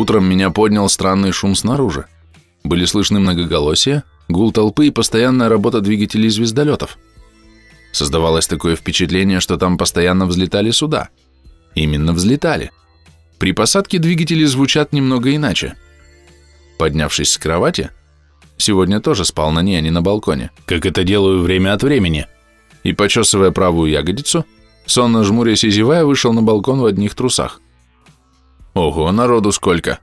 Утром меня поднял странный шум снаружи. Были слышны многоголосия, гул толпы и постоянная работа двигателей звездолетов. Создавалось такое впечатление, что там постоянно взлетали суда. Именно взлетали. При посадке двигатели звучат немного иначе. Поднявшись с кровати, сегодня тоже спал на ней, а не на балконе, как это делаю время от времени, и, почесывая правую ягодицу, сонно жмурясь и зевая, вышел на балкон в одних трусах. «Ого, народу сколько!»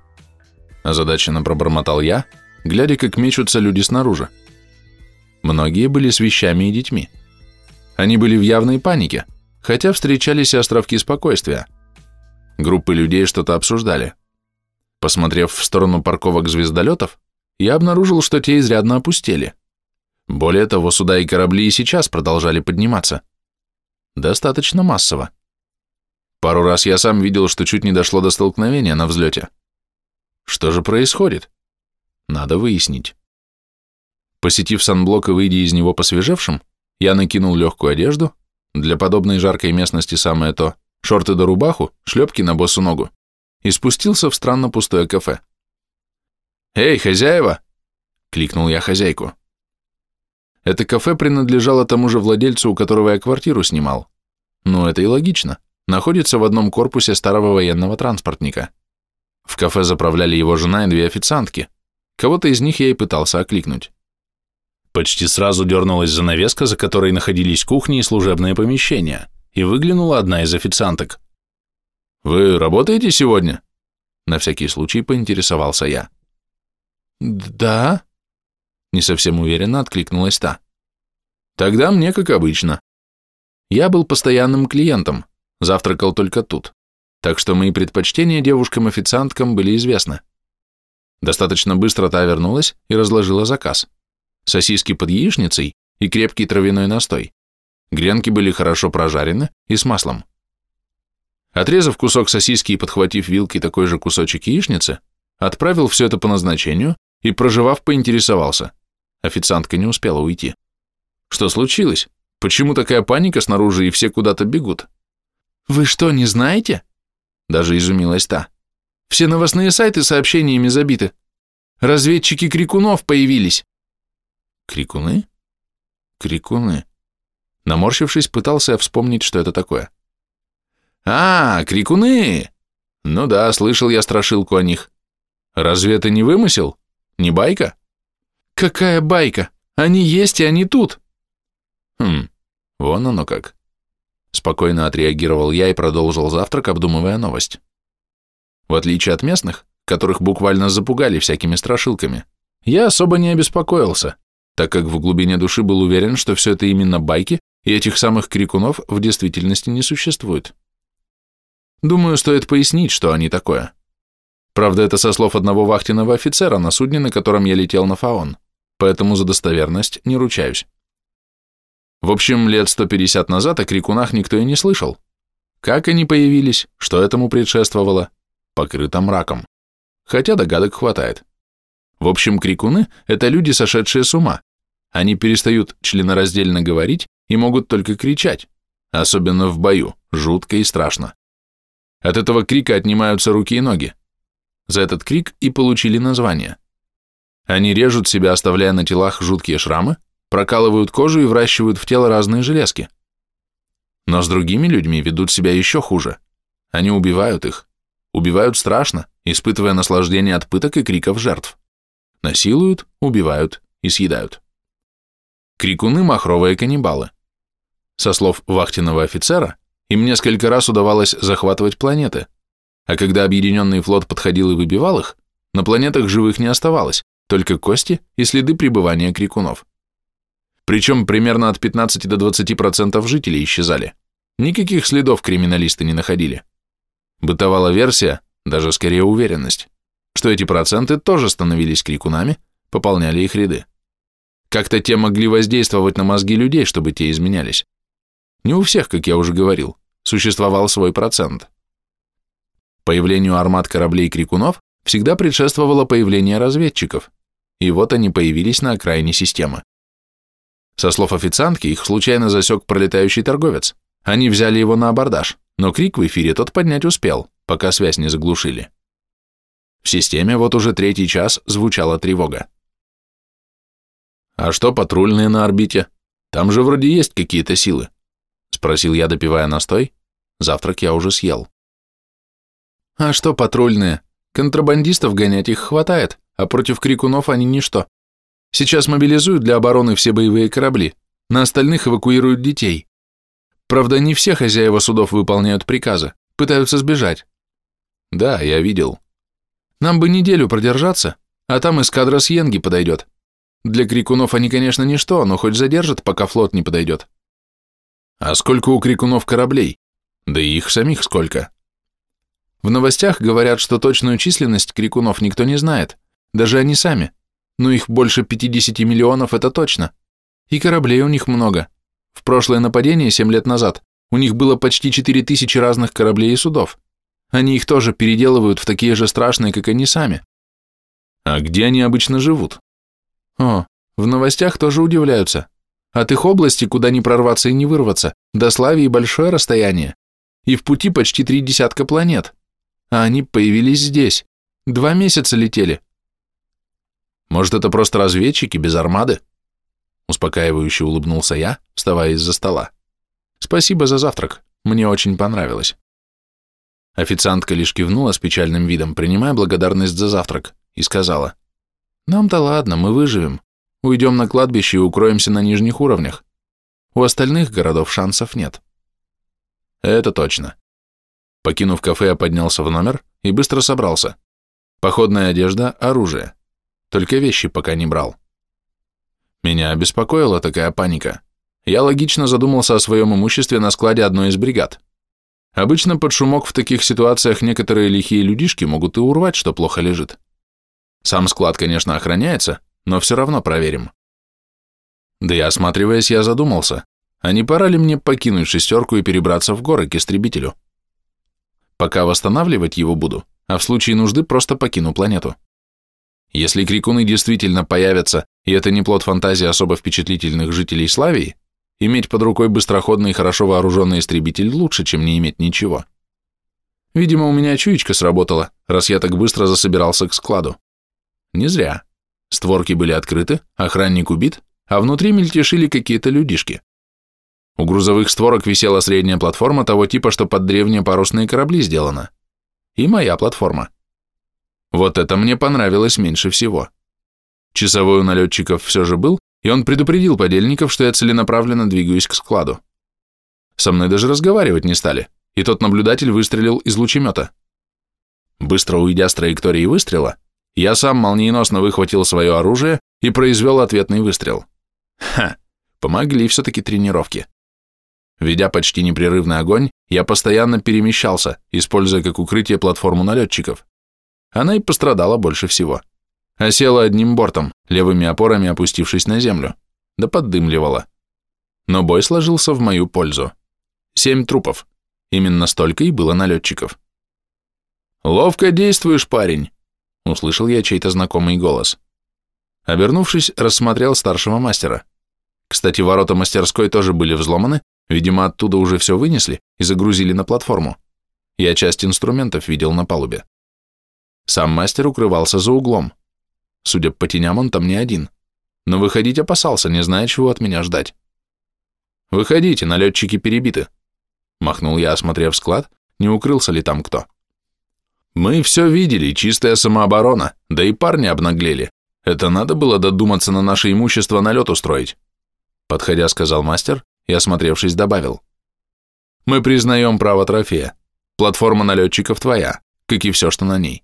Озадаченно пробормотал я, глядя, как мечутся люди снаружи. Многие были с вещами и детьми. Они были в явной панике, хотя встречались и островки спокойствия. Группы людей что-то обсуждали. Посмотрев в сторону парковок звездолетов, я обнаружил, что те изрядно опустели. Более того, суда и корабли и сейчас продолжали подниматься. Достаточно массово. Пару раз я сам видел, что чуть не дошло до столкновения на взлете. Что же происходит? Надо выяснить. Посетив санблок и выйдя из него посвежевшим, я накинул легкую одежду, для подобной жаркой местности самое то, шорты до рубаху, шлепки на босу ногу, и спустился в странно пустое кафе. «Эй, хозяева!» — кликнул я хозяйку. Это кафе принадлежало тому же владельцу, у которого я квартиру снимал. Ну, это и логично. Находится в одном корпусе старого военного транспортника. В кафе заправляли его жена и две официантки. Кого-то из них я и пытался окликнуть. Почти сразу дернулась занавеска, за которой находились кухни и служебные помещения, и выглянула одна из официанток. «Вы работаете сегодня?» На всякий случай поинтересовался я. «Да?» Не совсем уверенно откликнулась та. «Тогда мне как обычно. Я был постоянным клиентом, завтракал только тут, так что мои предпочтения девушкам-официанткам были известны. Достаточно быстро та вернулась и разложила заказ. Сосиски под яичницей и крепкий травяной настой. Гренки были хорошо прожарены и с маслом. Отрезав кусок сосиски и подхватив вилкой такой же кусочек яичницы, отправил все это по назначению и, проживав, поинтересовался. Официантка не успела уйти. Что случилось? Почему такая паника снаружи и все куда-то бегут? Вы что, не знаете? Даже изумилась та. Все новостные сайты сообщениями забиты. Разведчики Крикунов появились. Крикуны? Крикуны. Наморщившись, пытался я вспомнить, что это такое. А, крикуны! Ну да, слышал я страшилку о них. Разве это не вымысел? Не байка? Какая байка? Они есть и они тут. Хм, вон оно как. Спокойно отреагировал я и продолжил завтрак, обдумывая новость. В отличие от местных, которых буквально запугали всякими страшилками, я особо не обеспокоился, так как в глубине души был уверен, что все это именно байки, и этих самых крикунов в действительности не существует. Думаю, стоит пояснить, что они такое. Правда, это со слов одного вахтенного офицера на судне, на котором я летел на Фаон, поэтому за достоверность не ручаюсь. В общем, лет 150 назад о крикунах никто и не слышал. Как они появились, что этому предшествовало, покрыто мраком. Хотя догадок хватает. В общем, крикуны – это люди, сошедшие с ума. Они перестают членораздельно говорить и могут только кричать, особенно в бою, жутко и страшно. От этого крика отнимаются руки и ноги. За этот крик и получили название. Они режут себя, оставляя на телах жуткие шрамы, прокалывают кожу и вращивают в тело разные железки. Но с другими людьми ведут себя еще хуже. Они убивают их. Убивают страшно, испытывая наслаждение от пыток и криков жертв. Насилуют, убивают и съедают. Крикуны – махровые каннибалы. Со слов вахтенного офицера, им несколько раз удавалось захватывать планеты, а когда объединенный флот подходил и выбивал их, на планетах живых не оставалось, только кости и следы пребывания крикунов. Причем примерно от 15 до 20% жителей исчезали. Никаких следов криминалисты не находили. Бытовала версия, даже скорее уверенность, что эти проценты тоже становились крикунами, пополняли их ряды. Как-то те могли воздействовать на мозги людей, чтобы те изменялись. Не у всех, как я уже говорил, существовал свой процент. Появлению армат кораблей крикунов всегда предшествовало появление разведчиков, и вот они появились на окраине системы. Со слов официантки, их случайно засек пролетающий торговец. Они взяли его на абордаж, но крик в эфире тот поднять успел, пока связь не заглушили. В системе вот уже третий час звучала тревога. «А что патрульные на орбите? Там же вроде есть какие-то силы», — спросил я, допивая настой. Завтрак я уже съел. «А что патрульные? Контрабандистов гонять их хватает, а против крикунов они ничто. Сейчас мобилизуют для обороны все боевые корабли, на остальных эвакуируют детей. Правда, не все хозяева судов выполняют приказы, пытаются сбежать. Да, я видел. Нам бы неделю продержаться, а там эскадра с Йенги подойдет. Для крикунов они, конечно, ничто, но хоть задержат, пока флот не подойдет. А сколько у крикунов кораблей? Да и их самих сколько? В новостях говорят, что точную численность крикунов никто не знает, даже они сами. Но их больше 50 миллионов, это точно. И кораблей у них много. В прошлое нападение, 7 лет назад, у них было почти 4000 разных кораблей и судов. Они их тоже переделывают в такие же страшные, как они сами. А где они обычно живут? О, в новостях тоже удивляются. От их области, куда не прорваться и не вырваться, до Славии большое расстояние. И в пути почти три десятка планет. А они появились здесь. Два месяца летели. Может, это просто разведчики без армады? Успокаивающе улыбнулся я, вставая из-за стола. Спасибо за завтрак, мне очень понравилось. Официантка лишь кивнула с печальным видом, принимая благодарность за завтрак, и сказала, «Нам-то ладно, мы выживем. Уйдем на кладбище и укроемся на нижних уровнях. У остальных городов шансов нет». Это точно. Покинув кафе, я поднялся в номер и быстро собрался. Походная одежда, оружие. Только вещи пока не брал. Меня обеспокоила такая паника. Я логично задумался о своем имуществе на складе одной из бригад. Обычно под шумок в таких ситуациях некоторые лихие людишки могут и урвать, что плохо лежит. Сам склад, конечно, охраняется, но все равно проверим. Да и осматриваясь, я задумался, а не пора ли мне покинуть шестерку и перебраться в горы к истребителю? Пока восстанавливать его буду, а в случае нужды просто покину планету. Если крикуны действительно появятся, и это не плод фантазии особо впечатлительных жителей Славии, Иметь под рукой быстроходный и хорошо вооруженный истребитель лучше, чем не иметь ничего. Видимо, у меня чуечка сработала, раз я так быстро засобирался к складу. Не зря. Створки были открыты, охранник убит, а внутри мельтешили какие-то людишки. У грузовых створок висела средняя платформа того типа, что под древние парусные корабли сделана. И моя платформа. Вот это мне понравилось меньше всего. Часовой у налетчиков все же был, и он предупредил подельников, что я целенаправленно двигаюсь к складу. Со мной даже разговаривать не стали, и тот наблюдатель выстрелил из лучемета. Быстро уйдя с траектории выстрела, я сам молниеносно выхватил свое оружие и произвел ответный выстрел. Ха, помогли все-таки тренировки. Ведя почти непрерывный огонь, я постоянно перемещался, используя как укрытие платформу налетчиков. Она и пострадала больше всего осела одним бортом, левыми опорами опустившись на землю, да поддымливала. Но бой сложился в мою пользу. Семь трупов. Именно столько и было налетчиков. «Ловко действуешь, парень!» — услышал я чей-то знакомый голос. Обернувшись, рассмотрел старшего мастера. Кстати, ворота мастерской тоже были взломаны, видимо, оттуда уже все вынесли и загрузили на платформу. Я часть инструментов видел на палубе. Сам мастер укрывался за углом, Судя по теням, он там не один. Но выходить опасался, не зная, чего от меня ждать. «Выходите, налетчики перебиты», — махнул я, осмотрев склад, не укрылся ли там кто. «Мы все видели, чистая самооборона, да и парни обнаглели. Это надо было додуматься на наше имущество налет устроить», — подходя, сказал мастер и, осмотревшись, добавил. «Мы признаем право трофея. Платформа налетчиков твоя, как и все, что на ней.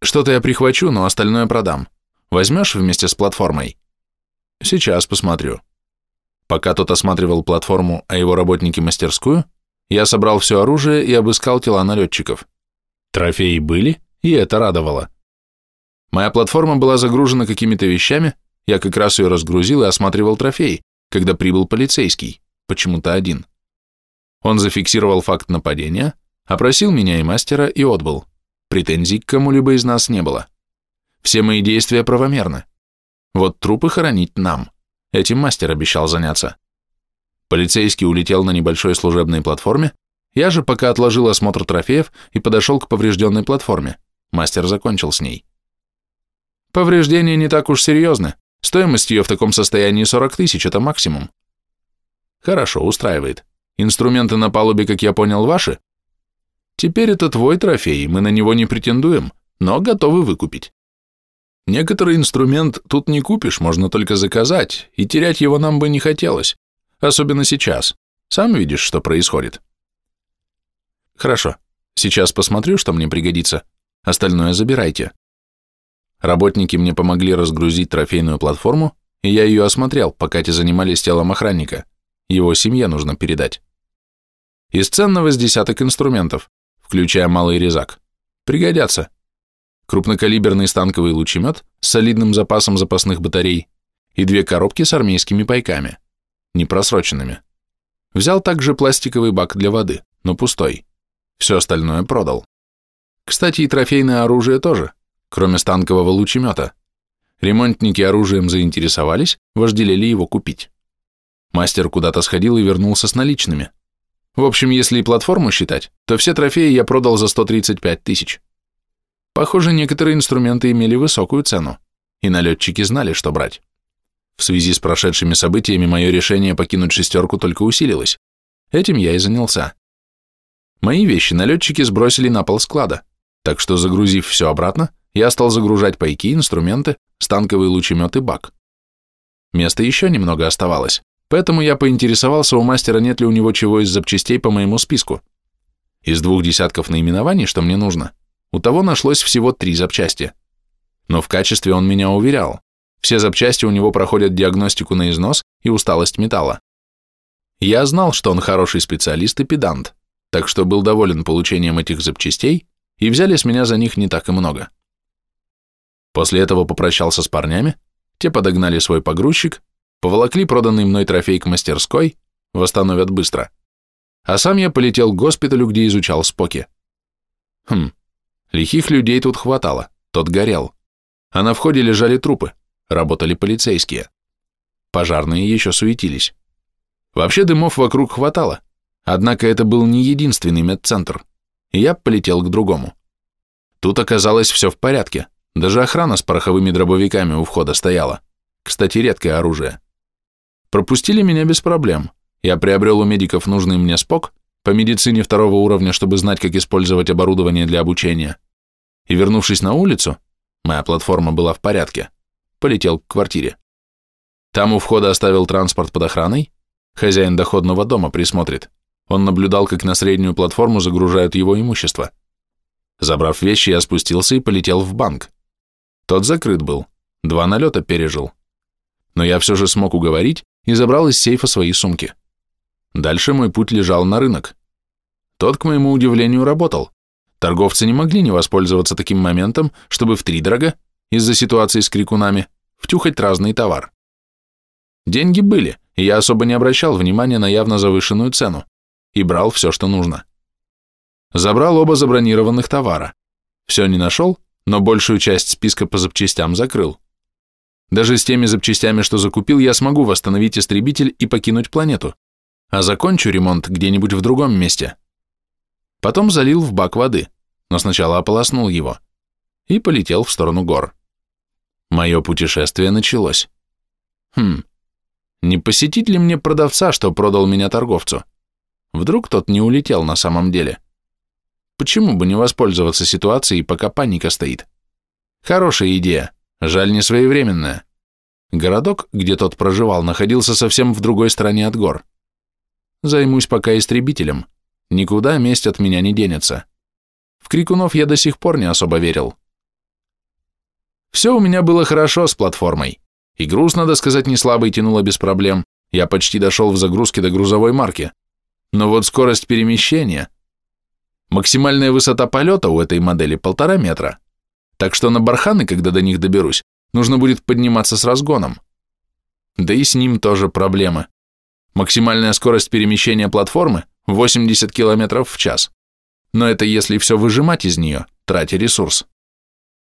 Что-то я прихвачу, но остальное продам. Возьмешь вместе с платформой? Сейчас посмотрю. Пока тот осматривал платформу, а его работники мастерскую, я собрал все оружие и обыскал тела налетчиков. Трофеи были, и это радовало. Моя платформа была загружена какими-то вещами, я как раз ее разгрузил и осматривал трофеи, когда прибыл полицейский, почему-то один. Он зафиксировал факт нападения, опросил меня и мастера и отбыл. Претензий к кому-либо из нас не было. Все мои действия правомерны. Вот трупы хоронить нам. Этим мастер обещал заняться. Полицейский улетел на небольшой служебной платформе, я же пока отложил осмотр трофеев и подошел к поврежденной платформе, мастер закончил с ней. Повреждения не так уж серьезны. Стоимость ее в таком состоянии 40 тысяч, это максимум. Хорошо, устраивает. Инструменты на палубе, как я понял, ваши? Теперь это твой трофей, мы на него не претендуем, но готовы выкупить. Некоторый инструмент тут не купишь, можно только заказать, и терять его нам бы не хотелось, особенно сейчас. Сам видишь, что происходит. Хорошо, сейчас посмотрю, что мне пригодится, остальное забирайте. Работники мне помогли разгрузить трофейную платформу, и я ее осмотрел, пока те занимались телом охранника. Его семье нужно передать. Из ценного с десяток инструментов, включая малый резак. Пригодятся. Крупнокалиберный станковый лучемет с солидным запасом запасных батарей и две коробки с армейскими пайками, непросроченными. Взял также пластиковый бак для воды, но пустой. Все остальное продал. Кстати, и трофейное оружие тоже, кроме станкового лучемета. Ремонтники оружием заинтересовались, вожделели его купить. Мастер куда-то сходил и вернулся с наличными. В общем, если и платформу считать, то все трофеи я продал за 135 тысяч. Похоже, некоторые инструменты имели высокую цену, и налетчики знали, что брать. В связи с прошедшими событиями мое решение покинуть шестерку только усилилось. Этим я и занялся. Мои вещи налетчики сбросили на пол склада, так что, загрузив все обратно, я стал загружать пайки, инструменты, станковый лучемет и бак. Места еще немного оставалось, Поэтому я поинтересовался у мастера, нет ли у него чего из запчастей по моему списку. Из двух десятков наименований, что мне нужно, у того нашлось всего три запчасти. Но в качестве он меня уверял. Все запчасти у него проходят диагностику на износ и усталость металла. Я знал, что он хороший специалист и педант, так что был доволен получением этих запчастей, и взяли с меня за них не так и много. После этого попрощался с парнями, те подогнали свой погрузчик, Поволокли проданный мной трофей к мастерской, восстановят быстро. А сам я полетел к госпиталю, где изучал споки. Хм, лихих людей тут хватало, тот горел. А на входе лежали трупы, работали полицейские. Пожарные еще суетились. Вообще дымов вокруг хватало, однако это был не единственный медцентр, и я полетел к другому. Тут оказалось все в порядке, даже охрана с пороховыми дробовиками у входа стояла. Кстати, редкое оружие. Пропустили меня без проблем. Я приобрел у медиков нужный мне спок по медицине второго уровня, чтобы знать, как использовать оборудование для обучения. И вернувшись на улицу, моя платформа была в порядке, полетел к квартире. Там у входа оставил транспорт под охраной, хозяин доходного дома присмотрит. Он наблюдал, как на среднюю платформу загружают его имущество. Забрав вещи, я спустился и полетел в банк. Тот закрыт был, два налета пережил. Но я все же смог уговорить, и забрал из сейфа свои сумки. Дальше мой путь лежал на рынок. Тот, к моему удивлению, работал. Торговцы не могли не воспользоваться таким моментом, чтобы втридорога, из-за ситуации с крикунами, втюхать разный товар. Деньги были, и я особо не обращал внимания на явно завышенную цену, и брал все, что нужно. Забрал оба забронированных товара. Все не нашел, но большую часть списка по запчастям закрыл. Даже с теми запчастями, что закупил, я смогу восстановить истребитель и покинуть планету, а закончу ремонт где-нибудь в другом месте. Потом залил в бак воды, но сначала ополоснул его и полетел в сторону гор. Мое путешествие началось. Хм, не посетить ли мне продавца, что продал меня торговцу? Вдруг тот не улетел на самом деле? Почему бы не воспользоваться ситуацией, пока паника стоит? Хорошая идея. Жаль, не своевременная. Городок, где тот проживал, находился совсем в другой стороне от гор. Займусь пока истребителем. Никуда месть от меня не денется. В крикунов я до сих пор не особо верил. Все у меня было хорошо с платформой. И груз, надо сказать, не слабый тянуло без проблем. Я почти дошел в загрузке до грузовой марки. Но вот скорость перемещения... Максимальная высота полета у этой модели полтора метра. Так что на барханы, когда до них доберусь, нужно будет подниматься с разгоном. Да и с ним тоже проблемы. Максимальная скорость перемещения платформы 80 км в час. Но это если все выжимать из нее, тратя ресурс.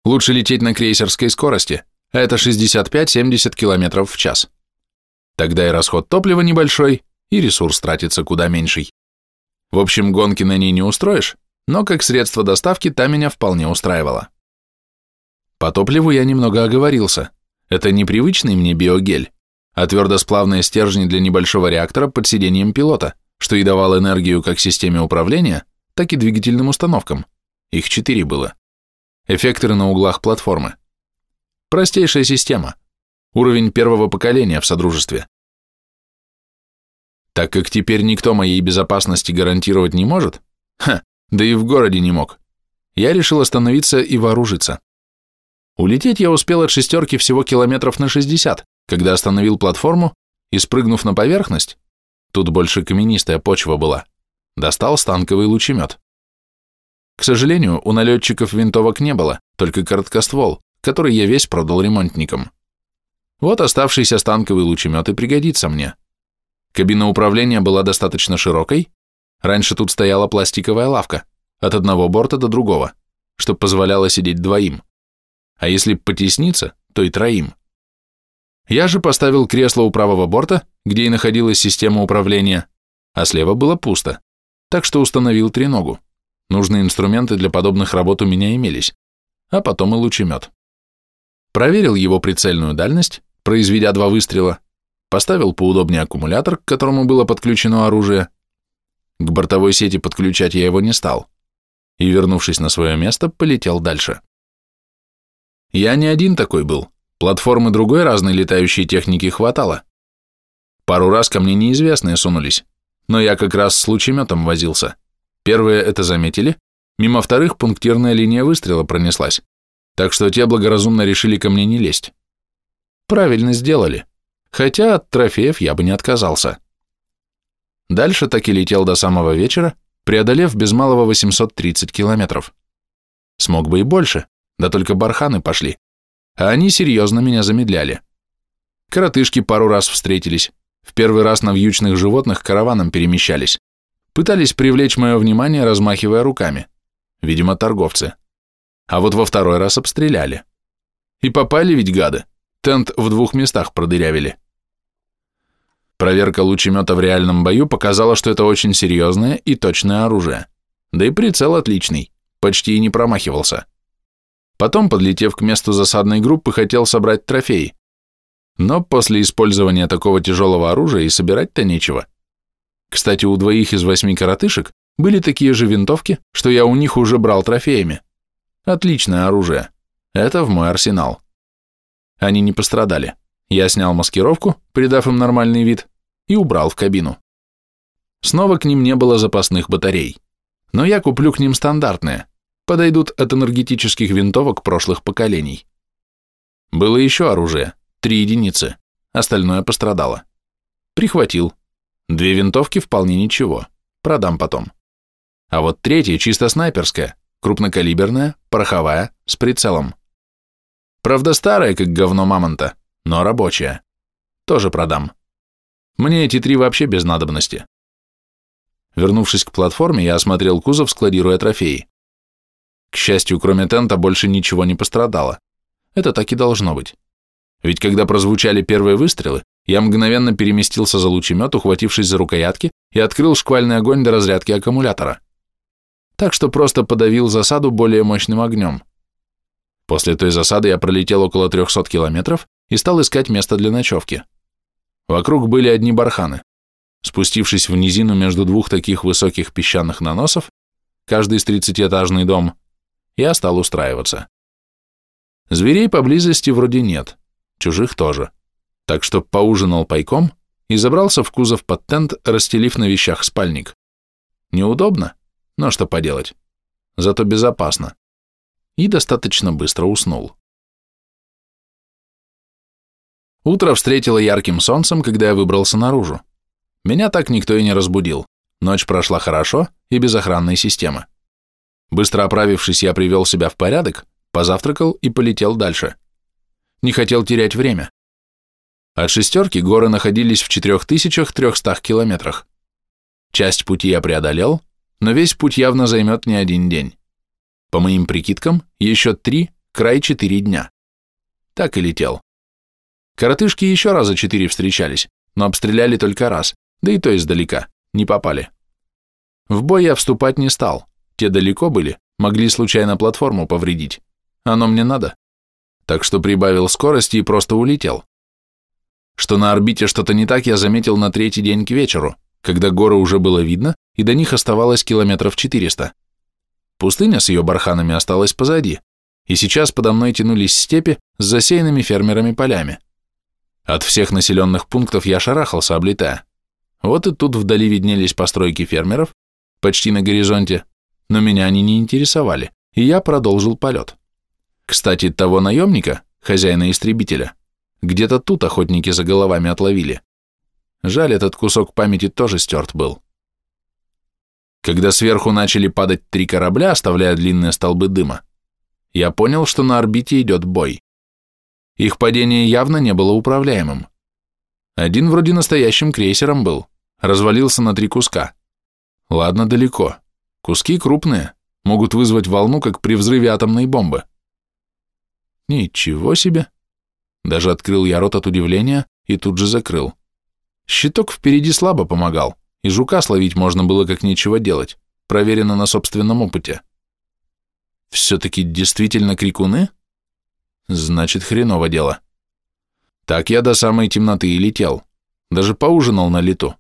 Лучше лететь на крейсерской скорости, а это 65-70 км в час. Тогда и расход топлива небольшой, и ресурс тратится куда меньший. В общем, гонки на ней не устроишь, но как средство доставки та меня вполне устраивала. По топливу я немного оговорился. Это непривычный мне биогель, а твердосплавные стержни для небольшого реактора под сиденьем пилота, что и давал энергию как системе управления, так и двигательным установкам. Их четыре было. Эффекторы на углах платформы. Простейшая система. Уровень первого поколения в Содружестве. Так как теперь никто моей безопасности гарантировать не может, ха, да и в городе не мог, я решил остановиться и вооружиться. Улететь я успел от шестерки всего километров на 60, когда остановил платформу и, спрыгнув на поверхность, тут больше каменистая почва была, достал станковый лучемет. К сожалению, у налетчиков винтовок не было, только короткоствол, который я весь продал ремонтникам. Вот оставшийся станковый лучемет и пригодится мне. Кабина управления была достаточно широкой, раньше тут стояла пластиковая лавка, от одного борта до другого, что позволяло сидеть двоим, а если потесниться, то и троим. Я же поставил кресло у правого борта, где и находилась система управления, а слева было пусто, так что установил треногу. Нужные инструменты для подобных работ у меня имелись, а потом и лучемет. Проверил его прицельную дальность, произведя два выстрела, поставил поудобнее аккумулятор, к которому было подключено оружие. К бортовой сети подключать я его не стал и, вернувшись на свое место, полетел дальше. Я не один такой был, платформы другой разной летающей техники хватало. Пару раз ко мне неизвестные сунулись, но я как раз с лучеметом возился. Первые это заметили, мимо вторых пунктирная линия выстрела пронеслась так что те благоразумно решили ко мне не лезть. Правильно сделали, хотя от трофеев я бы не отказался. Дальше так и летел до самого вечера, преодолев без малого 830 километров. Смог бы и больше, да только барханы пошли, а они серьезно меня замедляли. Коротышки пару раз встретились, в первый раз на вьючных животных караваном перемещались, пытались привлечь мое внимание, размахивая руками. Видимо, торговцы а вот во второй раз обстреляли. И попали ведь гады, тент в двух местах продырявили. Проверка лучемета в реальном бою показала, что это очень серьезное и точное оружие. Да и прицел отличный, почти и не промахивался. Потом, подлетев к месту засадной группы, хотел собрать трофей. Но после использования такого тяжелого оружия и собирать-то нечего. Кстати, у двоих из восьми коротышек были такие же винтовки, что я у них уже брал трофеями. Отличное оружие. Это в мой арсенал. Они не пострадали. Я снял маскировку, придав им нормальный вид, и убрал в кабину. Снова к ним не было запасных батарей. Но я куплю к ним стандартные. Подойдут от энергетических винтовок прошлых поколений. Было еще оружие. Три единицы. Остальное пострадало. Прихватил. Две винтовки вполне ничего. Продам потом. А вот третья чисто снайперская крупнокалиберная, пороховая, с прицелом. Правда старая, как говно мамонта, но рабочая. Тоже продам. Мне эти три вообще без надобности. Вернувшись к платформе, я осмотрел кузов, складируя трофеи. К счастью, кроме тента больше ничего не пострадало. Это так и должно быть. Ведь когда прозвучали первые выстрелы, я мгновенно переместился за лучемет, ухватившись за рукоятки, и открыл шквальный огонь до разрядки аккумулятора так что просто подавил засаду более мощным огнем. После той засады я пролетел около 300 километров и стал искать место для ночевки. Вокруг были одни барханы. Спустившись в низину между двух таких высоких песчаных наносов, каждый с тридцатиэтажный дом, я стал устраиваться. Зверей поблизости вроде нет, чужих тоже, так что поужинал пайком и забрался в кузов под тент, расстелив на вещах спальник. Неудобно, но что поделать, зато безопасно. И достаточно быстро уснул. Утро встретило ярким солнцем, когда я выбрался наружу. Меня так никто и не разбудил. Ночь прошла хорошо и без охранной системы. Быстро оправившись, я привел себя в порядок, позавтракал и полетел дальше. Не хотел терять время. От шестерки горы находились в 4300 километрах. Часть пути я преодолел, но весь путь явно займет не один день. По моим прикидкам, еще три, край четыре дня. Так и летел. Коротышки еще раза четыре встречались, но обстреляли только раз, да и то издалека, не попали. В бой я вступать не стал, те далеко были, могли случайно платформу повредить. Оно мне надо. Так что прибавил скорости и просто улетел. Что на орбите что-то не так, я заметил на третий день к вечеру, когда горы уже было видно, и до них оставалось километров 400. Пустыня с ее барханами осталась позади, и сейчас подо мной тянулись степи с засеянными фермерами полями. От всех населенных пунктов я шарахался, облетая. Вот и тут вдали виднелись постройки фермеров, почти на горизонте, но меня они не интересовали, и я продолжил полет. Кстати, того наемника, хозяина истребителя, где-то тут охотники за головами отловили. Жаль, этот кусок памяти тоже стерт был. Когда сверху начали падать три корабля, оставляя длинные столбы дыма, я понял, что на орбите идет бой. Их падение явно не было управляемым. Один вроде настоящим крейсером был, развалился на три куска. Ладно, далеко. Куски крупные, могут вызвать волну, как при взрыве атомной бомбы. Ничего себе. Даже открыл я рот от удивления и тут же закрыл. Щиток впереди слабо помогал, и жука словить можно было как нечего делать, проверено на собственном опыте. Все-таки действительно крикуны? Значит, хреново дело. Так я до самой темноты и летел. Даже поужинал на лету.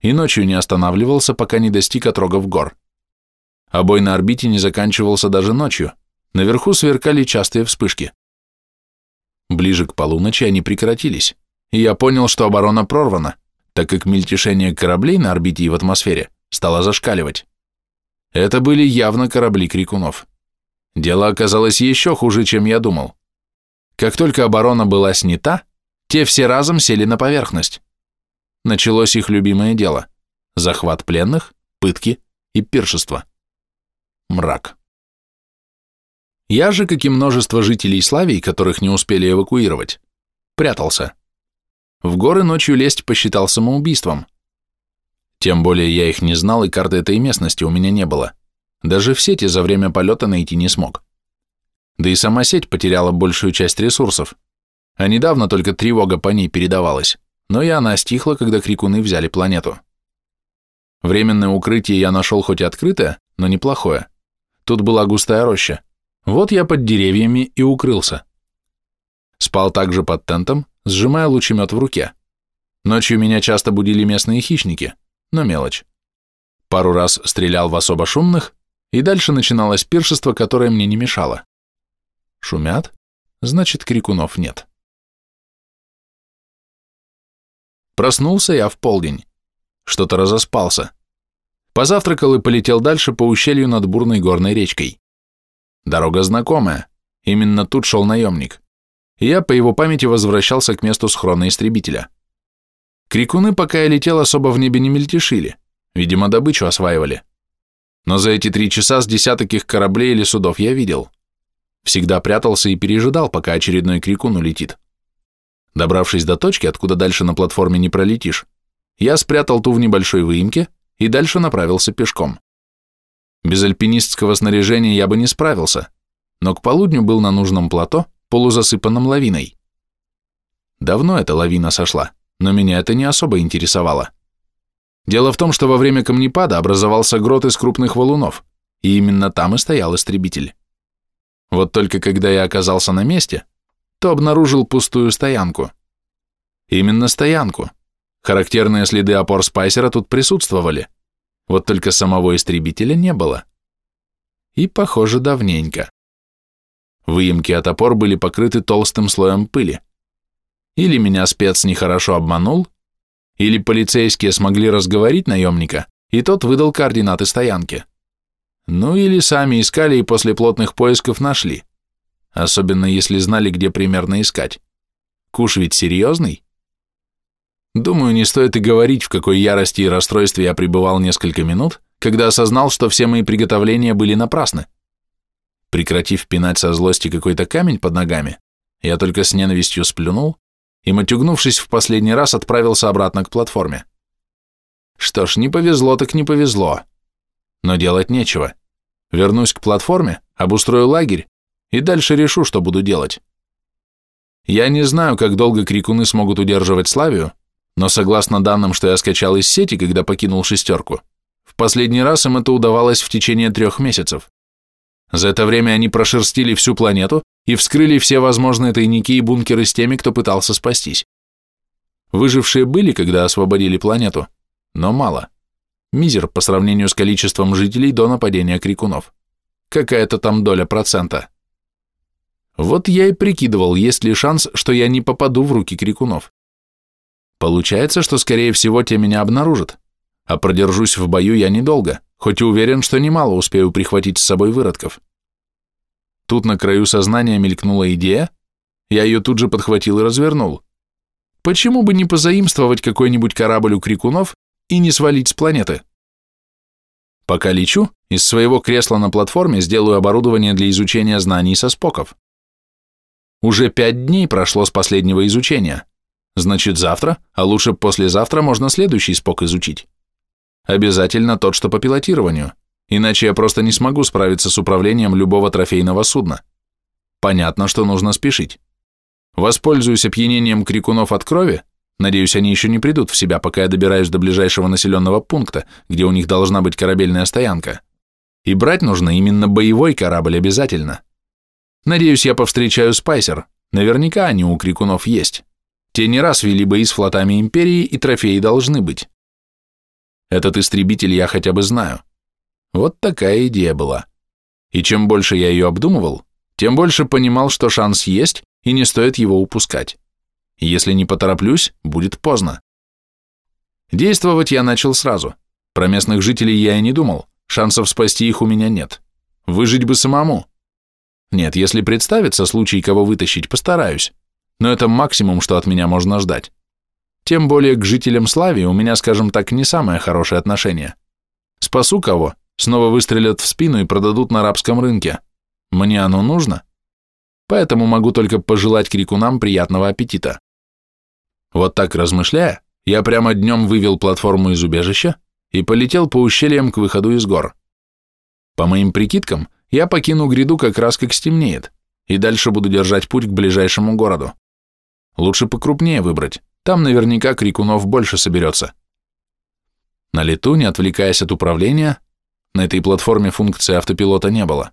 И ночью не останавливался, пока не достиг отрогов гор. А бой на орбите не заканчивался даже ночью. Наверху сверкали частые вспышки. Ближе к полуночи они прекратились, и я понял, что оборона прорвана, так как мельтешение кораблей на орбите и в атмосфере стало зашкаливать. Это были явно корабли крикунов. Дело оказалось еще хуже, чем я думал. Как только оборона была снята, те все разом сели на поверхность. Началось их любимое дело – захват пленных, пытки и пиршество. Мрак. Я же, как и множество жителей Славии, которых не успели эвакуировать, прятался. В горы ночью лезть посчитал самоубийством. Тем более я их не знал, и карты этой местности у меня не было. Даже в сети за время полета найти не смог. Да и сама сеть потеряла большую часть ресурсов, а недавно только тревога по ней передавалась, но и она стихла, когда крикуны взяли планету. Временное укрытие я нашел хоть и открытое, но неплохое. Тут была густая роща, вот я под деревьями и укрылся. Спал также под тентом, сжимая лучемет в руке. Ночью меня часто будили местные хищники, но мелочь. Пару раз стрелял в особо шумных, и дальше начиналось пиршество, которое мне не мешало. Шумят? Значит, крикунов нет. Проснулся я в полдень. Что-то разоспался. Позавтракал и полетел дальше по ущелью над бурной горной речкой. Дорога знакомая. Именно тут шел наемник. я по его памяти возвращался к месту схрона истребителя. Крикуны, пока я летел, особо в небе не мельтешили. Видимо, добычу осваивали. Но за эти три часа с десяток их кораблей или судов я видел. Всегда прятался и пережидал, пока очередной крикун улетит. Добравшись до точки, откуда дальше на платформе не пролетишь, я спрятал ту в небольшой выемке и дальше направился пешком. Без альпинистского снаряжения я бы не справился, но к полудню был на нужном плато, полузасыпанном лавиной. Давно эта лавина сошла, но меня это не особо интересовало. Дело в том, что во время камнепада образовался грот из крупных валунов, и именно там и стоял истребитель. Вот только когда я оказался на месте, то обнаружил пустую стоянку. Именно стоянку. Характерные следы опор спайсера тут присутствовали – вот только самого истребителя не было. И, похоже, давненько. Выемки от опор были покрыты толстым слоем пыли. Или меня спец нехорошо обманул, или полицейские смогли разговорить наемника, и тот выдал координаты стоянки. Ну или сами искали и после плотных поисков нашли. Особенно если знали, где примерно искать. Куш ведь серьезный. Думаю, не стоит и говорить, в какой ярости и расстройстве я пребывал несколько минут, когда осознал, что все мои приготовления были напрасны. Прекратив пинать со злости какой-то камень под ногами, я только с ненавистью сплюнул и, матюгнувшись в последний раз, отправился обратно к платформе. Что ж, не повезло так не повезло. Но делать нечего. Вернусь к платформе, обустрою лагерь и дальше решу, что буду делать. Я не знаю, как долго крикуны смогут удерживать Славию, но согласно данным, что я скачал из сети, когда покинул шестерку, В последний раз им это удавалось в течение трех месяцев. За это время они прошерстили всю планету и вскрыли все возможные тайники и бункеры с теми, кто пытался спастись. Выжившие были, когда освободили планету, но мало. Мизер по сравнению с количеством жителей до нападения крикунов. Какая-то там доля процента. Вот я и прикидывал, есть ли шанс, что я не попаду в руки крикунов. Получается, что, скорее всего, те меня обнаружат, а продержусь в бою я недолго, хоть и уверен, что немало успею прихватить с собой выродков. Тут на краю сознания мелькнула идея, я ее тут же подхватил и развернул. Почему бы не позаимствовать какой-нибудь корабль у крикунов и не свалить с планеты? Пока лечу, из своего кресла на платформе сделаю оборудование для изучения знаний со споков. Уже пять дней прошло с последнего изучения. Значит, завтра, а лучше послезавтра можно следующий спок изучить. Обязательно тот, что по пилотированию, иначе я просто не смогу справиться с управлением любого трофейного судна. Понятно, что нужно спешить. Воспользуюсь опьянением крикунов от крови, надеюсь, они еще не придут в себя, пока я добираюсь до ближайшего населенного пункта, где у них должна быть корабельная стоянка. И брать нужно именно боевой корабль обязательно. Надеюсь, я повстречаю Спайсер. Наверняка они у крикунов есть. Те не раз вели бои с флотами Империи, и трофеи должны быть. Этот истребитель я хотя бы знаю. Вот такая идея была. И чем больше я ее обдумывал, тем больше понимал, что шанс есть, и не стоит его упускать. Если не потороплюсь, будет поздно. Действовать я начал сразу. Про местных жителей я и не думал, шансов спасти их у меня нет. Выжить бы самому. Нет, если представится случай, кого вытащить, постараюсь. Но это максимум, что от меня можно ждать. Тем более к жителям Славии у меня, скажем так, не самое хорошее отношение. Спасу кого, снова выстрелят в спину и продадут на арабском рынке. Мне оно нужно? Поэтому могу только пожелать крикунам приятного аппетита. Вот так размышляя, я прямо днем вывел платформу из убежища и полетел по ущельям к выходу из гор. По моим прикидкам, я покину гряду как раз как стемнеет, и дальше буду держать путь к ближайшему городу. Лучше покрупнее выбрать, там наверняка крикунов больше соберется. На лету, не отвлекаясь от управления, на этой платформе функции автопилота не было,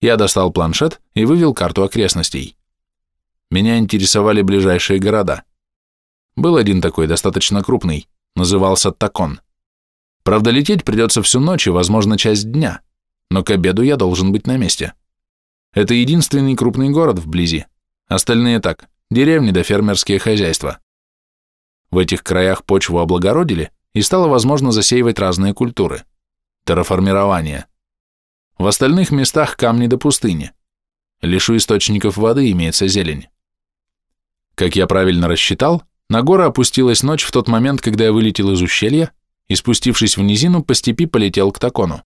я достал планшет и вывел карту окрестностей. Меня интересовали ближайшие города. Был один такой, достаточно крупный, назывался Такон. Правда, лететь придется всю ночь и, возможно, часть дня но к обеду я должен быть на месте. Это единственный крупный город вблизи, остальные так, деревни да фермерские хозяйства. В этих краях почву облагородили, и стало возможно засеивать разные культуры. Терраформирование. В остальных местах камни до пустыни. Лишь у источников воды имеется зелень. Как я правильно рассчитал, на горы опустилась ночь в тот момент, когда я вылетел из ущелья и, спустившись в низину, по степи полетел к Такону.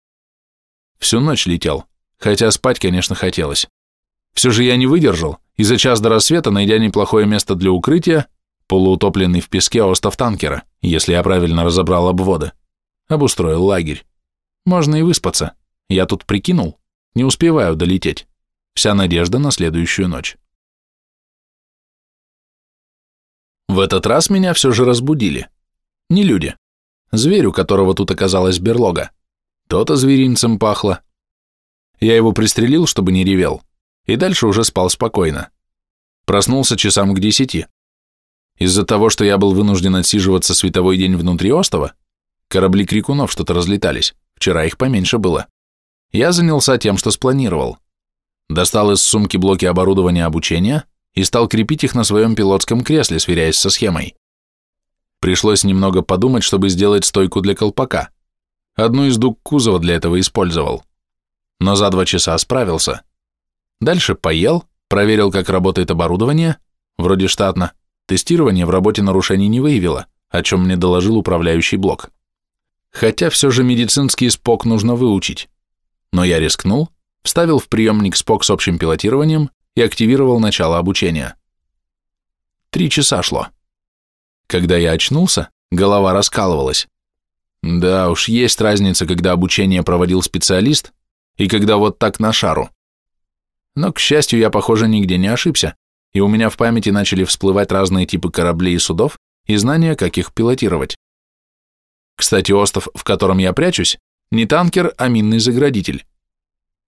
Всю ночь летел, хотя спать, конечно, хотелось. Все же я не выдержал, и за час до рассвета, найдя неплохое место для укрытия, полуутопленный в песке остов танкера, если я правильно разобрал обводы, обустроил лагерь. Можно и выспаться. Я тут прикинул, не успеваю долететь. Вся надежда на следующую ночь. В этот раз меня все же разбудили. Не люди. Зверь, у которого тут оказалась берлога. То-то зверинцем пахло. Я его пристрелил, чтобы не ревел, и дальше уже спал спокойно. Проснулся часам к десяти. Из-за того, что я был вынужден отсиживаться световой день внутри остова, корабли крикунов что-то разлетались, вчера их поменьше было. Я занялся тем, что спланировал. Достал из сумки блоки оборудования обучения и стал крепить их на своем пилотском кресле, сверяясь со схемой. Пришлось немного подумать, чтобы сделать стойку для колпака. Одну из дуг кузова для этого использовал. Но за два часа справился. Дальше поел, проверил, как работает оборудование, вроде штатно. Тестирование в работе нарушений не выявило, о чем мне доложил управляющий блок. Хотя все же медицинский спок нужно выучить. Но я рискнул, вставил в приемник спок с общим пилотированием и активировал начало обучения. Три часа шло. Когда я очнулся, голова раскалывалась. Да уж, есть разница, когда обучение проводил специалист и когда вот так на шару. Но, к счастью, я, похоже, нигде не ошибся, и у меня в памяти начали всплывать разные типы кораблей и судов и знания, как их пилотировать. Кстати, остров, в котором я прячусь, Не танкер, а минный заградитель.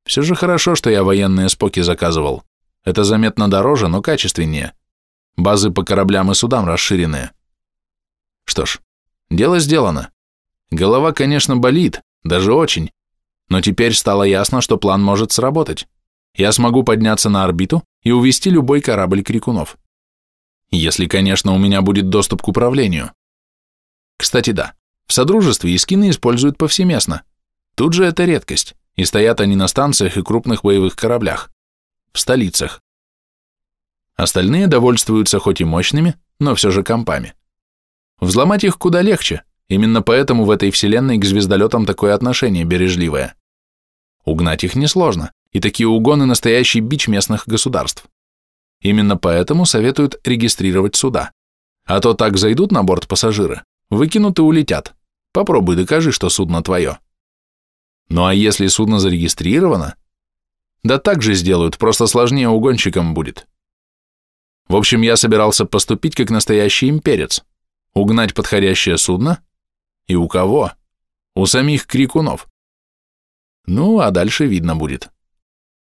Все же хорошо, что я военные споки заказывал. Это заметно дороже, но качественнее. Базы по кораблям и судам расширенные. Что ж, дело сделано. Голова, конечно, болит, даже очень. Но теперь стало ясно, что план может сработать. Я смогу подняться на орбиту и увести любой корабль крикунов. Если, конечно, у меня будет доступ к управлению. Кстати, да, в Содружестве искины используют повсеместно. Тут же это редкость, и стоят они на станциях и крупных боевых кораблях. В столицах. Остальные довольствуются хоть и мощными, но все же компами. Взломать их куда легче, именно поэтому в этой вселенной к звездолетам такое отношение бережливое. Угнать их несложно, и такие угоны – настоящий бич местных государств. Именно поэтому советуют регистрировать суда. А то так зайдут на борт пассажиры, выкинут и улетят. Попробуй докажи, что судно твое. Ну а если судно зарегистрировано? Да так же сделают, просто сложнее угонщикам будет. В общем, я собирался поступить как настоящий имперец. Угнать подходящее судно? И у кого? У самих крикунов. Ну, а дальше видно будет.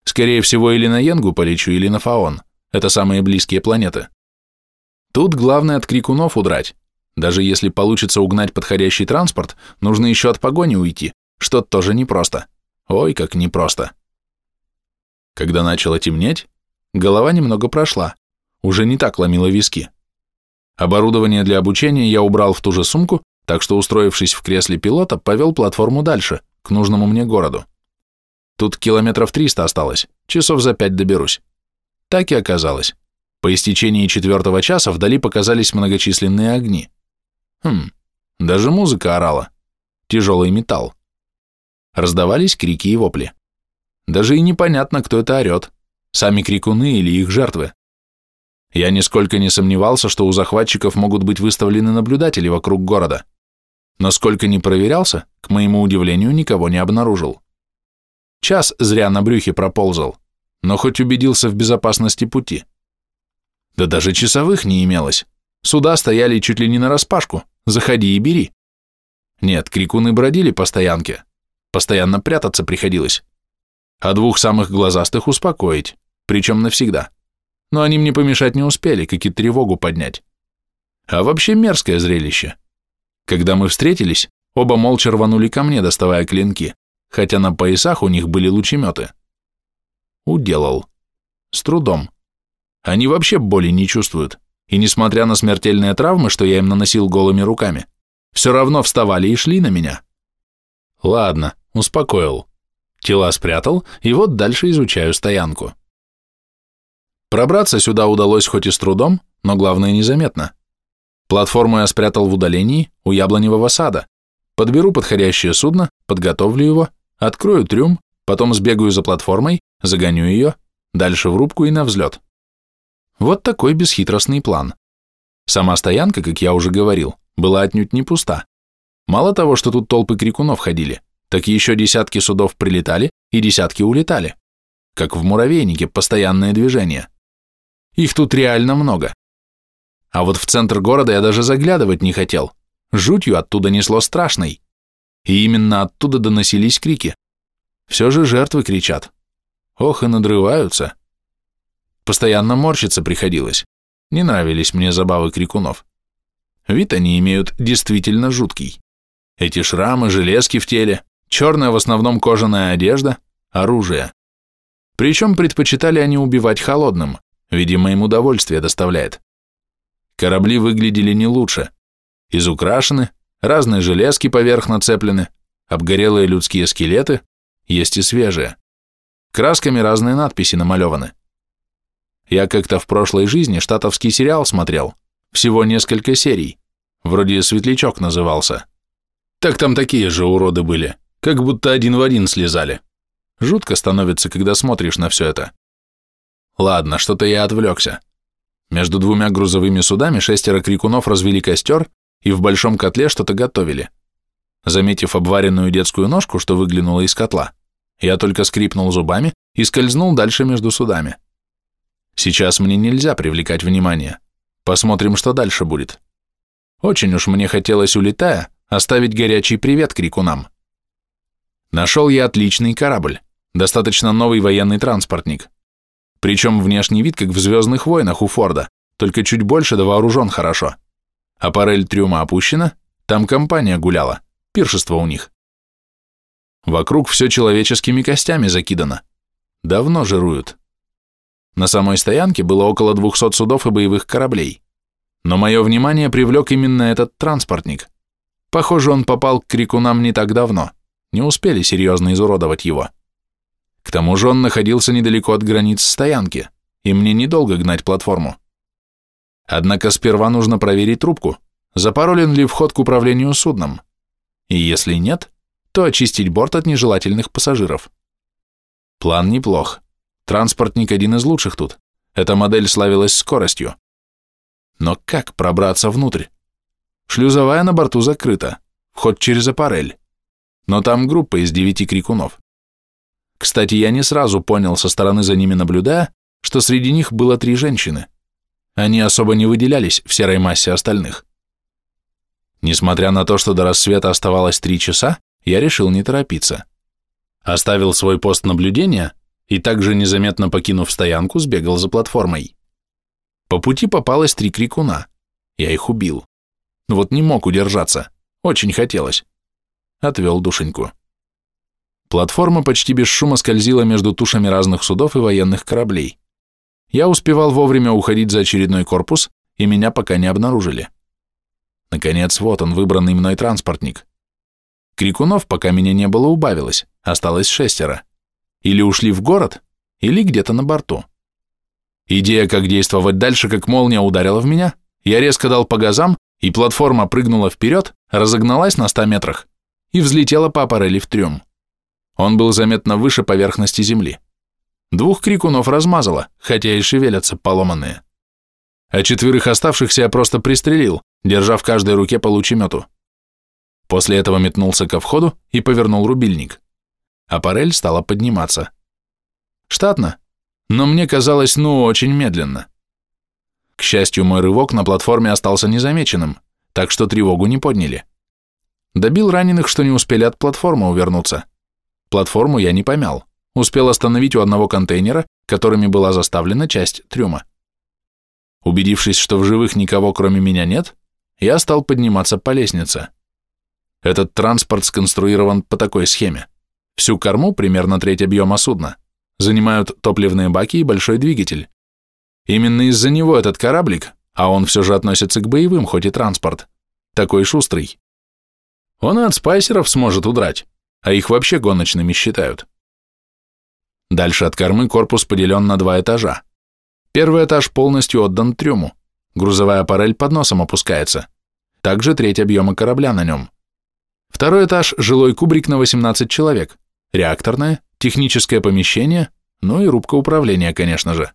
Скорее всего, или на Йенгу полечу, или на Фаон. Это самые близкие планеты. Тут главное от крикунов удрать. Даже если получится угнать подходящий транспорт, нужно еще от погони уйти, что тоже непросто. Ой, как непросто. Когда начало темнеть, голова немного прошла, уже не так ломила виски. Оборудование для обучения я убрал в ту же сумку, так что, устроившись в кресле пилота, повел платформу дальше, к нужному мне городу. Тут километров 300 осталось, часов за пять доберусь. Так и оказалось. По истечении четвертого часа вдали показались многочисленные огни. Хм, даже музыка орала. Тяжелый металл. Раздавались крики и вопли. Даже и непонятно, кто это орет. Сами крикуны или их жертвы. Я нисколько не сомневался, что у захватчиков могут быть выставлены наблюдатели вокруг города. Но сколько не проверялся, к моему удивлению, никого не обнаружил. Час зря на брюхе проползал, но хоть убедился в безопасности пути. Да даже часовых не имелось. Суда стояли чуть ли не нараспашку. Заходи и бери. Нет, крикуны бродили по стоянке. Постоянно прятаться приходилось. А двух самых глазастых успокоить, причем навсегда но они мне помешать не успели, как и тревогу поднять. А вообще мерзкое зрелище. Когда мы встретились, оба молча рванули ко мне, доставая клинки, хотя на поясах у них были лучеметы. Уделал. С трудом. Они вообще боли не чувствуют, и несмотря на смертельные травмы, что я им наносил голыми руками, все равно вставали и шли на меня. Ладно, успокоил. Тела спрятал, и вот дальше изучаю стоянку. Пробраться сюда удалось хоть и с трудом, но главное незаметно. Платформу я спрятал в удалении у яблоневого сада. Подберу подходящее судно, подготовлю его, открою трюм, потом сбегаю за платформой, загоню ее, дальше в рубку и на взлет. Вот такой бесхитростный план. Сама стоянка, как я уже говорил, была отнюдь не пуста. Мало того, что тут толпы крикунов ходили, так еще десятки судов прилетали и десятки улетали. Как в муравейнике, постоянное движение. Их тут реально много. А вот в центр города я даже заглядывать не хотел. Жутью оттуда несло страшной. И именно оттуда доносились крики. Все же жертвы кричат. Ох, и надрываются. Постоянно морщиться приходилось. Не нравились мне забавы крикунов. Вид они имеют действительно жуткий. Эти шрамы, железки в теле, черная в основном кожаная одежда, оружие. Причем предпочитали они убивать холодным. Видимо, им удовольствие доставляет. Корабли выглядели не лучше. Изукрашены, разные железки поверх нацеплены, обгорелые людские скелеты, есть и свежие. Красками разные надписи намалеваны. Я как-то в прошлой жизни штатовский сериал смотрел, всего несколько серий, вроде «Светлячок» назывался. Так там такие же уроды были, как будто один в один слезали. Жутко становится, когда смотришь на все это. Ладно, что-то я отвлекся. Между двумя грузовыми судами шестеро крикунов развели костер и в большом котле что-то готовили. Заметив обваренную детскую ножку, что выглянула из котла, я только скрипнул зубами и скользнул дальше между судами. Сейчас мне нельзя привлекать внимание. Посмотрим, что дальше будет. Очень уж мне хотелось, улетая, оставить горячий привет крикунам. Нашел я отличный корабль, достаточно новый военный транспортник. Причем внешний вид, как в «Звездных войнах» у Форда, только чуть больше да вооружен хорошо. Аппарель трюма опущена, там компания гуляла, пиршество у них. Вокруг все человеческими костями закидано. Давно жируют. На самой стоянке было около 200 судов и боевых кораблей. Но мое внимание привлек именно этот транспортник. Похоже, он попал к крикунам не так давно. Не успели серьезно изуродовать его. К тому же он находился недалеко от границ стоянки, и мне недолго гнать платформу. Однако сперва нужно проверить трубку, запаролен ли вход к управлению судном. И если нет, то очистить борт от нежелательных пассажиров. План неплох. Транспортник один из лучших тут. Эта модель славилась скоростью. Но как пробраться внутрь? Шлюзовая на борту закрыта, вход через аппарель. Но там группа из девяти крикунов. Кстати, я не сразу понял со стороны за ними наблюдая, что среди них было три женщины. Они особо не выделялись в серой массе остальных. Несмотря на то, что до рассвета оставалось три часа, я решил не торопиться. Оставил свой пост наблюдения и также незаметно покинув стоянку, сбегал за платформой. По пути попалось три крикуна. Я их убил. Вот не мог удержаться. Очень хотелось. Отвел душеньку. Платформа почти без шума скользила между тушами разных судов и военных кораблей. Я успевал вовремя уходить за очередной корпус, и меня пока не обнаружили. Наконец, вот он, выбранный мной транспортник. Крикунов, пока меня не было, убавилось, осталось шестеро. Или ушли в город, или где-то на борту. Идея, как действовать дальше, как молния ударила в меня, я резко дал по газам, и платформа прыгнула вперед, разогналась на 100 метрах и взлетела по аппарели в трюм. Он был заметно выше поверхности земли. Двух крикунов размазало, хотя и шевелятся поломанные. А четверых оставшихся я просто пристрелил, держа в каждой руке по лучемету. После этого метнулся ко входу и повернул рубильник. Аппарель стала подниматься. Штатно, но мне казалось, ну, очень медленно. К счастью, мой рывок на платформе остался незамеченным, так что тревогу не подняли. Добил раненых, что не успели от платформы увернуться. Платформу я не помял, успел остановить у одного контейнера, которыми была заставлена часть трюма. Убедившись, что в живых никого кроме меня нет, я стал подниматься по лестнице. Этот транспорт сконструирован по такой схеме. Всю корму, примерно треть объема судна, занимают топливные баки и большой двигатель. Именно из-за него этот кораблик, а он все же относится к боевым, хоть и транспорт, такой шустрый. Он и от спайсеров сможет удрать, а их вообще гоночными считают. Дальше от кормы корпус поделен на два этажа. Первый этаж полностью отдан трюму, грузовая парель под носом опускается. Также треть объема корабля на нем. Второй этаж – жилой кубрик на 18 человек, реакторное, техническое помещение, ну и рубка управления, конечно же.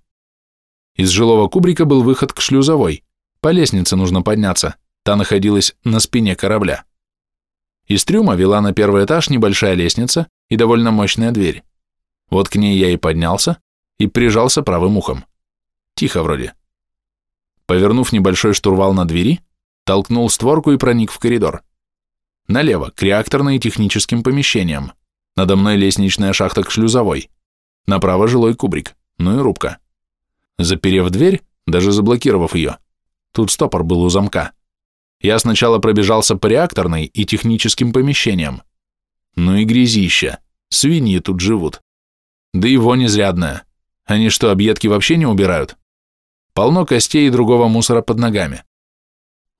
Из жилого кубрика был выход к шлюзовой. По лестнице нужно подняться, та находилась на спине корабля. Из трюма вела на первый этаж небольшая лестница и довольно мощная дверь. Вот к ней я и поднялся и прижался правым ухом. Тихо вроде. Повернув небольшой штурвал на двери, толкнул створку и проник в коридор. Налево, к реакторной и техническим помещениям. Надо мной лестничная шахта к шлюзовой. Направо жилой кубрик, ну и рубка. Заперев дверь, даже заблокировав ее, тут стопор был у замка. Я сначала пробежался по реакторной и техническим помещениям. Ну и грязища, свиньи тут живут. Да и вонь изрядная. Они что, объедки вообще не убирают? Полно костей и другого мусора под ногами.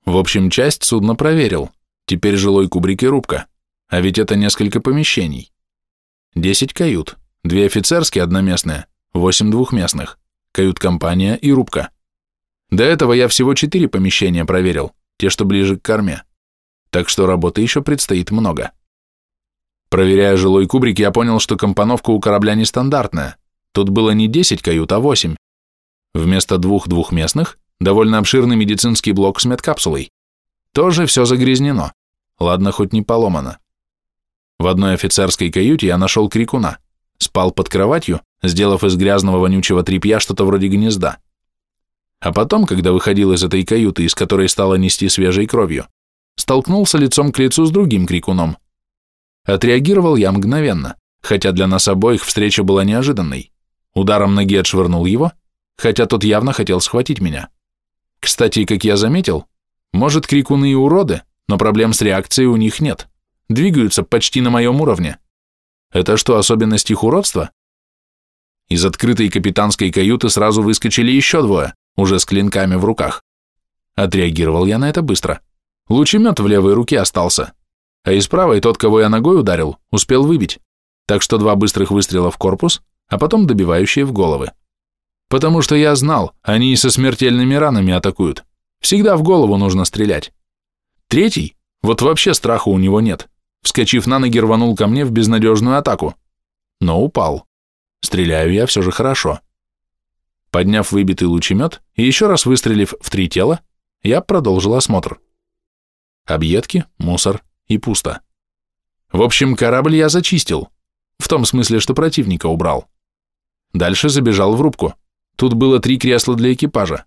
В общем, часть судна проверил. Теперь жилой кубрик и рубка. А ведь это несколько помещений. Десять кают, две офицерские одноместные, восемь двухместных, кают-компания и рубка. До этого я всего четыре помещения проверил, те, что ближе к корме. Так что работы еще предстоит много. Проверяя жилой кубрик, я понял, что компоновка у корабля нестандартная. Тут было не 10 кают, а 8. Вместо двух двухместных – довольно обширный медицинский блок с медкапсулой. Тоже все загрязнено. Ладно, хоть не поломано. В одной офицерской каюте я нашел крикуна. Спал под кроватью, сделав из грязного вонючего тряпья что-то вроде гнезда. А потом, когда выходил из этой каюты, из которой стало нести свежей кровью, столкнулся лицом к лицу с другим крикуном. Отреагировал я мгновенно, хотя для нас обоих встреча была неожиданной. Ударом ноги отшвырнул его, хотя тот явно хотел схватить меня. Кстати, как я заметил, может, крикуны и уроды, но проблем с реакцией у них нет. Двигаются почти на моем уровне. Это что, особенность их уродства? Из открытой капитанской каюты сразу выскочили еще двое, уже с клинками в руках. Отреагировал я на это быстро. Лучемет в левой руке остался, а из правой тот, кого я ногой ударил, успел выбить, так что два быстрых выстрела в корпус, а потом добивающие в головы. Потому что я знал, они и со смертельными ранами атакуют. Всегда в голову нужно стрелять. Третий, вот вообще страха у него нет. Вскочив на ноги, рванул ко мне в безнадежную атаку. Но упал. Стреляю я все же хорошо. Подняв выбитый лучемет и еще раз выстрелив в три тела, я продолжил осмотр. Объедки, мусор и пусто. В общем, корабль я зачистил. В том смысле, что противника убрал. Дальше забежал в рубку. Тут было три кресла для экипажа.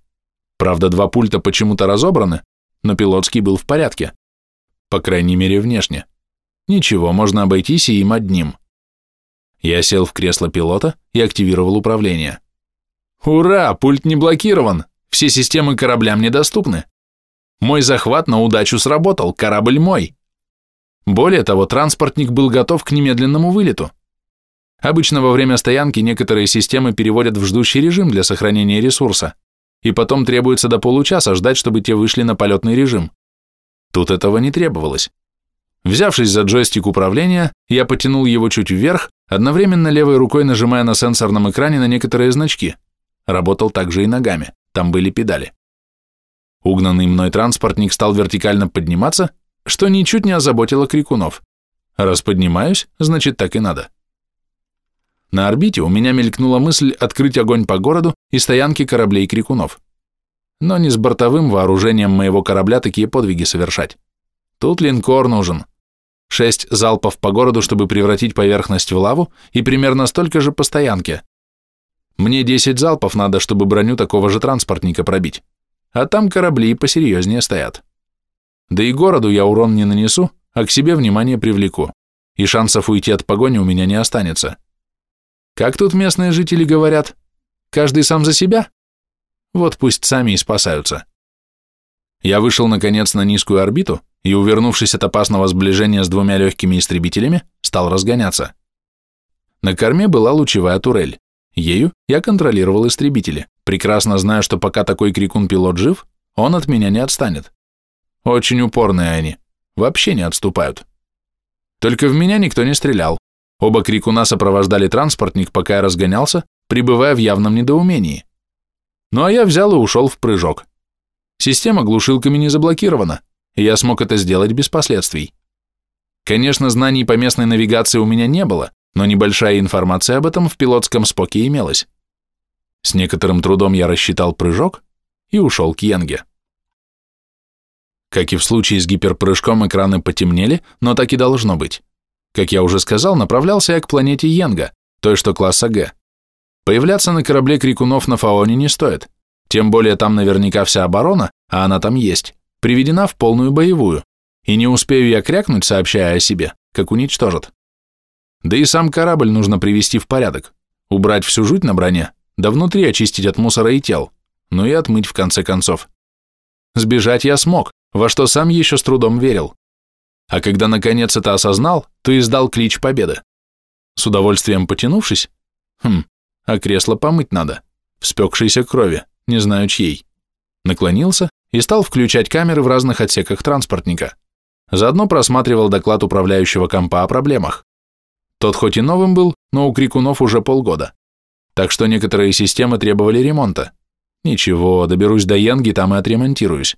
Правда, два пульта почему-то разобраны, но пилотский был в порядке. По крайней мере, внешне. Ничего, можно обойтись и им одним. Я сел в кресло пилота и активировал управление. Ура, пульт не блокирован, все системы корабля мне доступны. Мой захват на удачу сработал, корабль мой. Более того, транспортник был готов к немедленному вылету. Обычно во время стоянки некоторые системы переводят в ждущий режим для сохранения ресурса, и потом требуется до получаса ждать, чтобы те вышли на полетный режим. Тут этого не требовалось. Взявшись за джойстик управления, я потянул его чуть вверх, одновременно левой рукой нажимая на сенсорном экране на некоторые значки. Работал также и ногами, там были педали. Угнанный мной транспортник стал вертикально подниматься, что ничуть не озаботило крикунов. Раз поднимаюсь, значит так и надо. На орбите у меня мелькнула мысль открыть огонь по городу и стоянке кораблей крикунов. Но не с бортовым вооружением моего корабля такие подвиги совершать. Тут линкор нужен. Шесть залпов по городу, чтобы превратить поверхность в лаву, и примерно столько же по стоянке. Мне десять залпов надо, чтобы броню такого же транспортника пробить. А там корабли посерьезнее стоят. Да и городу я урон не нанесу, а к себе внимание привлеку. И шансов уйти от погони у меня не останется. Как тут местные жители говорят? Каждый сам за себя? Вот пусть сами и спасаются. Я вышел, наконец, на низкую орбиту и, увернувшись от опасного сближения с двумя легкими истребителями, стал разгоняться. На корме была лучевая турель. Ею я контролировал истребители, прекрасно зная, что пока такой крикун-пилот жив, он от меня не отстанет. Очень упорные они, вообще не отступают. Только в меня никто не стрелял. Оба крикуна сопровождали транспортник, пока я разгонялся, пребывая в явном недоумении. Ну а я взял и ушел в прыжок. Система глушилками не заблокирована, и я смог это сделать без последствий. Конечно, знаний по местной навигации у меня не было, но небольшая информация об этом в пилотском споке имелась. С некоторым трудом я рассчитал прыжок и ушел к Йенге. Как и в случае с гиперпрыжком, экраны потемнели, но так и должно быть. Как я уже сказал, направлялся я к планете Йенга, той, что класса Г. Появляться на корабле крикунов на Фаоне не стоит. Тем более там наверняка вся оборона, а она там есть, приведена в полную боевую, и не успею я крякнуть, сообщая о себе, как уничтожат. Да и сам корабль нужно привести в порядок, убрать всю жуть на броне, да внутри очистить от мусора и тел, ну и отмыть в конце концов. Сбежать я смог, во что сам еще с трудом верил. А когда наконец это осознал, то издал клич победы. С удовольствием потянувшись, хм, а кресло помыть надо, в спекшейся крови, не знаю чьей. Наклонился и стал включать камеры в разных отсеках транспортника. Заодно просматривал доклад управляющего компа о проблемах. Тот хоть и новым был, но у крикунов уже полгода. Так что некоторые системы требовали ремонта. Ничего, доберусь до Янги, там и отремонтируюсь.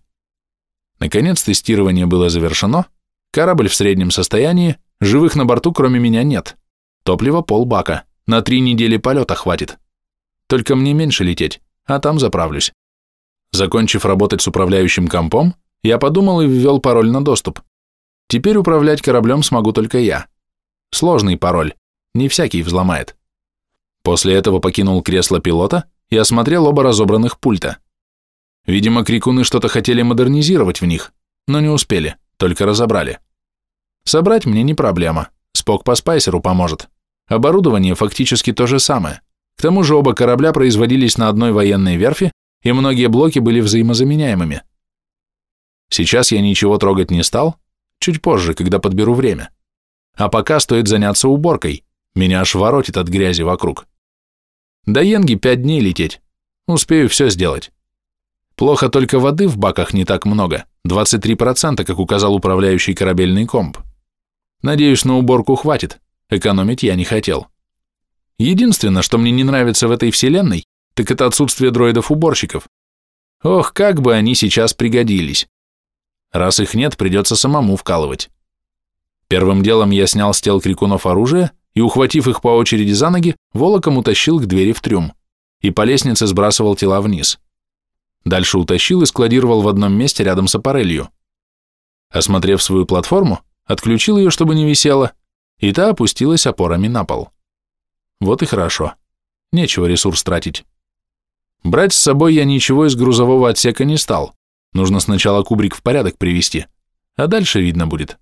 Наконец тестирование было завершено, корабль в среднем состоянии, живых на борту кроме меня нет. Топливо полбака, на три недели полета хватит. Только мне меньше лететь, а там заправлюсь. Закончив работать с управляющим компом, я подумал и ввел пароль на доступ. Теперь управлять кораблем смогу только я. Сложный пароль, не всякий взломает. После этого покинул кресло пилота и осмотрел оба разобранных пульта. Видимо, крикуны что-то хотели модернизировать в них, но не успели, только разобрали. Собрать мне не проблема, Спок по спайсеру поможет. Оборудование фактически то же самое. К тому же оба корабля производились на одной военной верфи, и многие блоки были взаимозаменяемыми. Сейчас я ничего трогать не стал, чуть позже, когда подберу время. А пока стоит заняться уборкой, меня аж воротит от грязи вокруг. До Йенги пять дней лететь, успею все сделать. Плохо только воды в баках не так много, 23%, как указал управляющий корабельный комп. Надеюсь, на уборку хватит, экономить я не хотел. Единственное, что мне не нравится в этой вселенной, так это отсутствие дроидов-уборщиков. Ох, как бы они сейчас пригодились. Раз их нет, придется самому вкалывать. Первым делом я снял с тел крикунов оружие и, ухватив их по очереди за ноги, волоком утащил к двери в трюм и по лестнице сбрасывал тела вниз. Дальше утащил и складировал в одном месте рядом с аппарелью. Осмотрев свою платформу, отключил ее, чтобы не висела, и та опустилась опорами на пол. Вот и хорошо. Нечего ресурс тратить. Брать с собой я ничего из грузового отсека не стал. Нужно сначала кубрик в порядок привести, а дальше видно будет.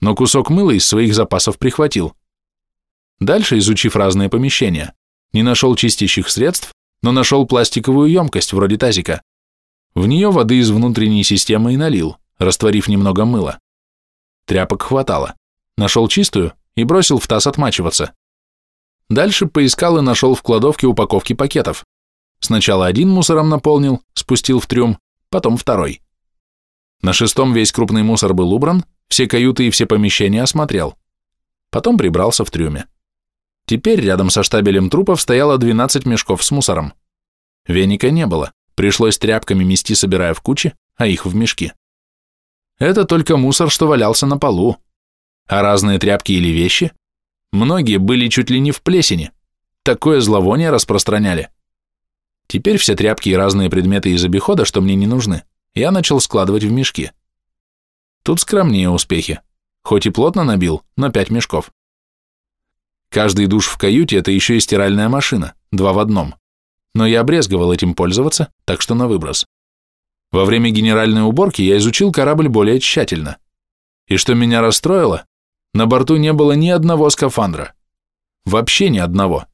Но кусок мыла из своих запасов прихватил. Дальше, изучив разные помещения, не нашел чистящих средств, но нашел пластиковую емкость вроде тазика. В нее воды из внутренней системы и налил, растворив немного мыла. Тряпок хватало. Нашел чистую и бросил в таз отмачиваться. Дальше поискал и нашел в кладовке упаковки пакетов. Сначала один мусором наполнил, спустил в трюм, потом второй. На шестом весь крупный мусор был убран, все каюты и все помещения осмотрел. Потом прибрался в трюме. Теперь рядом со штабелем трупов стояло 12 мешков с мусором. Веника не было, пришлось тряпками мести, собирая в кучи, а их в мешки. Это только мусор, что валялся на полу. А разные тряпки или вещи, многие были чуть ли не в плесени. Такое зловоние распространяли. Теперь все тряпки и разные предметы из обихода, что мне не нужны, я начал складывать в мешки. Тут скромнее успехи. Хоть и плотно набил, но пять мешков. Каждый душ в каюте – это еще и стиральная машина, два в одном. Но я обрезговал этим пользоваться, так что на выброс. Во время генеральной уборки я изучил корабль более тщательно. И что меня расстроило, на борту не было ни одного скафандра. Вообще ни одного.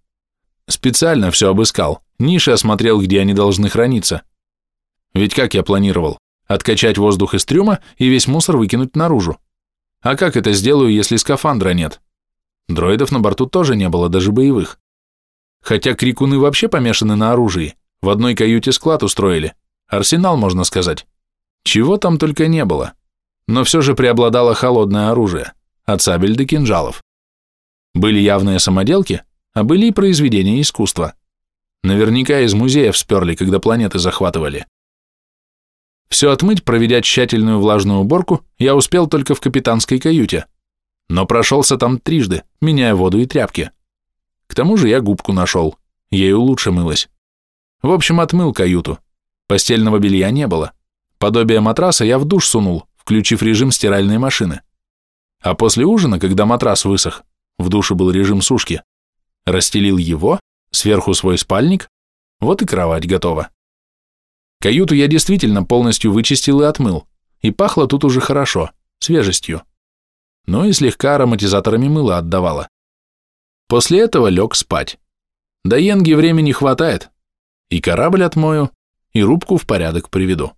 Специально все обыскал, ниши осмотрел, где они должны храниться. Ведь как я планировал? Откачать воздух из трюма и весь мусор выкинуть наружу. А как это сделаю, если скафандра нет? Дроидов на борту тоже не было, даже боевых. Хотя крикуны вообще помешаны на оружии. В одной каюте склад устроили. Арсенал, можно сказать. Чего там только не было. Но все же преобладало холодное оружие. От сабель до кинжалов. Были явные самоделки, а были и произведения искусства. Наверняка из музеев сперли, когда планеты захватывали. Все отмыть, проведя тщательную влажную уборку, я успел только в капитанской каюте – но прошелся там трижды, меняя воду и тряпки. К тому же я губку нашел, ею лучше мылась. В общем, отмыл каюту. Постельного белья не было. Подобие матраса я в душ сунул, включив режим стиральной машины. А после ужина, когда матрас высох, в душе был режим сушки, расстелил его, сверху свой спальник, вот и кровать готова. Каюту я действительно полностью вычистил и отмыл, и пахло тут уже хорошо, свежестью но и слегка ароматизаторами мыла отдавала. После этого лег спать. До Йенги времени хватает. И корабль отмою, и рубку в порядок приведу.